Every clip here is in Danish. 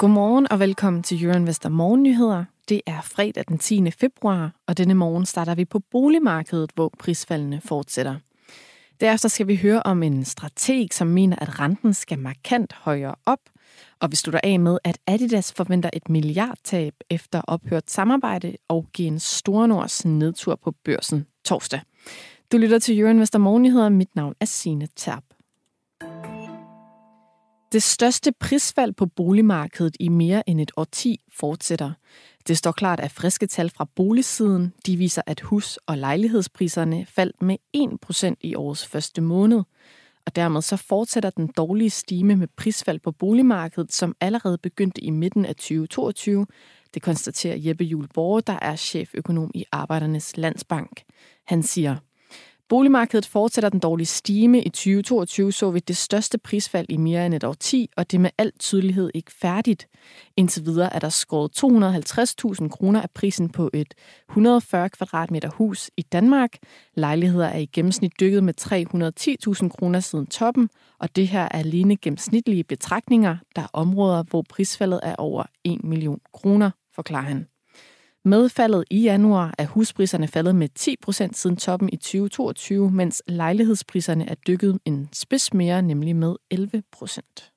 Godmorgen og velkommen til Jørgen Vester Morgennyheder. Det er fredag den 10. februar, og denne morgen starter vi på boligmarkedet, hvor prisfaldene fortsætter. Derefter skal vi høre om en strateg, som mener, at renten skal markant højere op, og vi slutter af med, at Adidas forventer et milliardtab efter ophørt samarbejde og giver en stor nords nedtur på børsen torsdag. Du lytter til Jørgen Vester Morgennyheder. Mit navn er Signe Terp. Det største prisfald på boligmarkedet i mere end et årti fortsætter. Det står klart af friske tal fra boligsiden. De viser, at hus- og lejlighedspriserne faldt med 1% i årets første måned. Og dermed så fortsætter den dårlige stime med prisfald på boligmarkedet, som allerede begyndte i midten af 2022. Det konstaterer Jeppe Juhl Borge, der er cheføkonom i Arbejdernes Landsbank. Han siger, Boligmarkedet fortsætter den dårlige stime. I 2022 så vi det største prisfald i mere end et år 10, og det er med al tydelighed ikke færdigt. Indtil videre er der skåret 250.000 kroner af prisen på et 140 kvadratmeter hus i Danmark. Lejligheder er i gennemsnit dykket med 310.000 kroner siden toppen, og det her er alene gennemsnitlige betragtninger. Der er områder, hvor prisfaldet er over 1 million kroner, forklarer han. Med faldet i januar er huspriserne faldet med 10% siden toppen i 2022, mens lejlighedspriserne er dykket en spids mere, nemlig med 11%.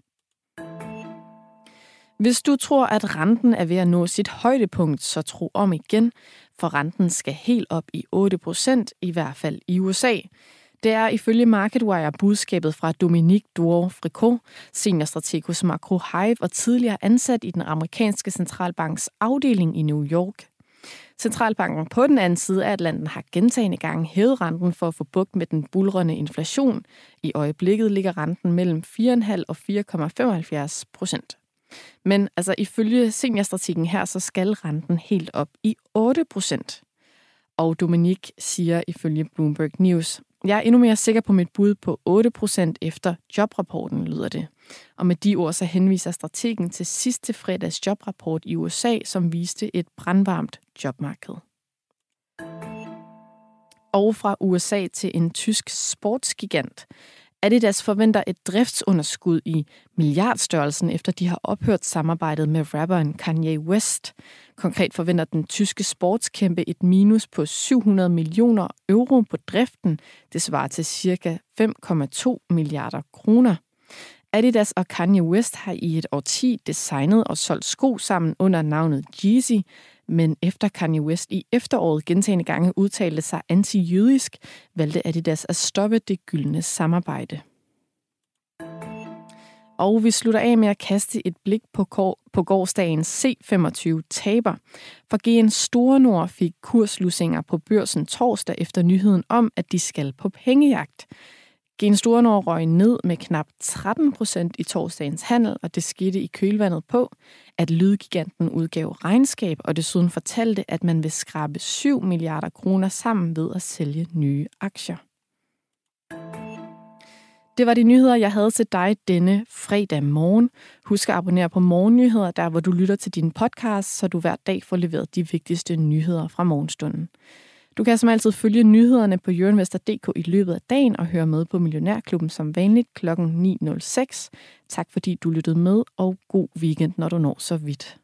Hvis du tror, at renten er ved at nå sit højdepunkt, så tro om igen, for renten skal helt op i 8%, i hvert fald i USA. Det er ifølge MarketWire budskabet fra Dominique Duor Fricot, seniorstrateg hos Macro Hive og tidligere ansat i den amerikanske centralbanks afdeling i New York. Centralbanken på den anden side af Atlanten har gentagende gange hævet renten for at få bugt med den bulrende inflation. I øjeblikket ligger renten mellem 4,5 og 4,75 procent. Men altså ifølge seniorstrategien her, så skal renten helt op i 8 procent. Og Dominik siger ifølge Bloomberg News, jeg er endnu mere sikker på mit bud på 8% efter jobrapporten, lyder det. Og med de ord så henviser strategen til sidste fredags jobrapport i USA, som viste et brandvarmt jobmarked. Og fra USA til en tysk sportsgigant. Adidas forventer et driftsunderskud i milliardstørrelsen, efter de har ophørt samarbejdet med rapperen Kanye West. Konkret forventer den tyske sportskæmpe et minus på 700 millioner euro på driften. Det svarer til ca. 5,2 milliarder kroner. Adidas og Kanye West har i et årti designet og solgt sko sammen under navnet Yeezy, men efter Kanye West i efteråret gentagende gange udtalte sig anti-jødisk, valgte Adidas at stoppe det gyldne samarbejde. Og vi slutter af med at kaste et blik på, på gårdsdagens C25 taber. For GN Store Nord fik kurslusinger på børsen torsdag efter nyheden om, at de skal på pengejagt. Gen Stornord røg ned med knap 13 procent i torsdagens handel, og det skete i kølvandet på, at lydgiganten udgav regnskab og desuden fortalte, at man vil skrabe 7 milliarder kroner sammen ved at sælge nye aktier. Det var de nyheder, jeg havde til dig denne fredag morgen. Husk at abonnere på Morgennyheder, der hvor du lytter til din podcast, så du hver dag får leveret de vigtigste nyheder fra morgenstunden. Du kan som altid følge nyhederne på jørinvestor.dk i løbet af dagen og høre med på Millionærklubben som vanligt kl. 9.06. Tak fordi du lyttede med, og god weekend, når du når så vidt.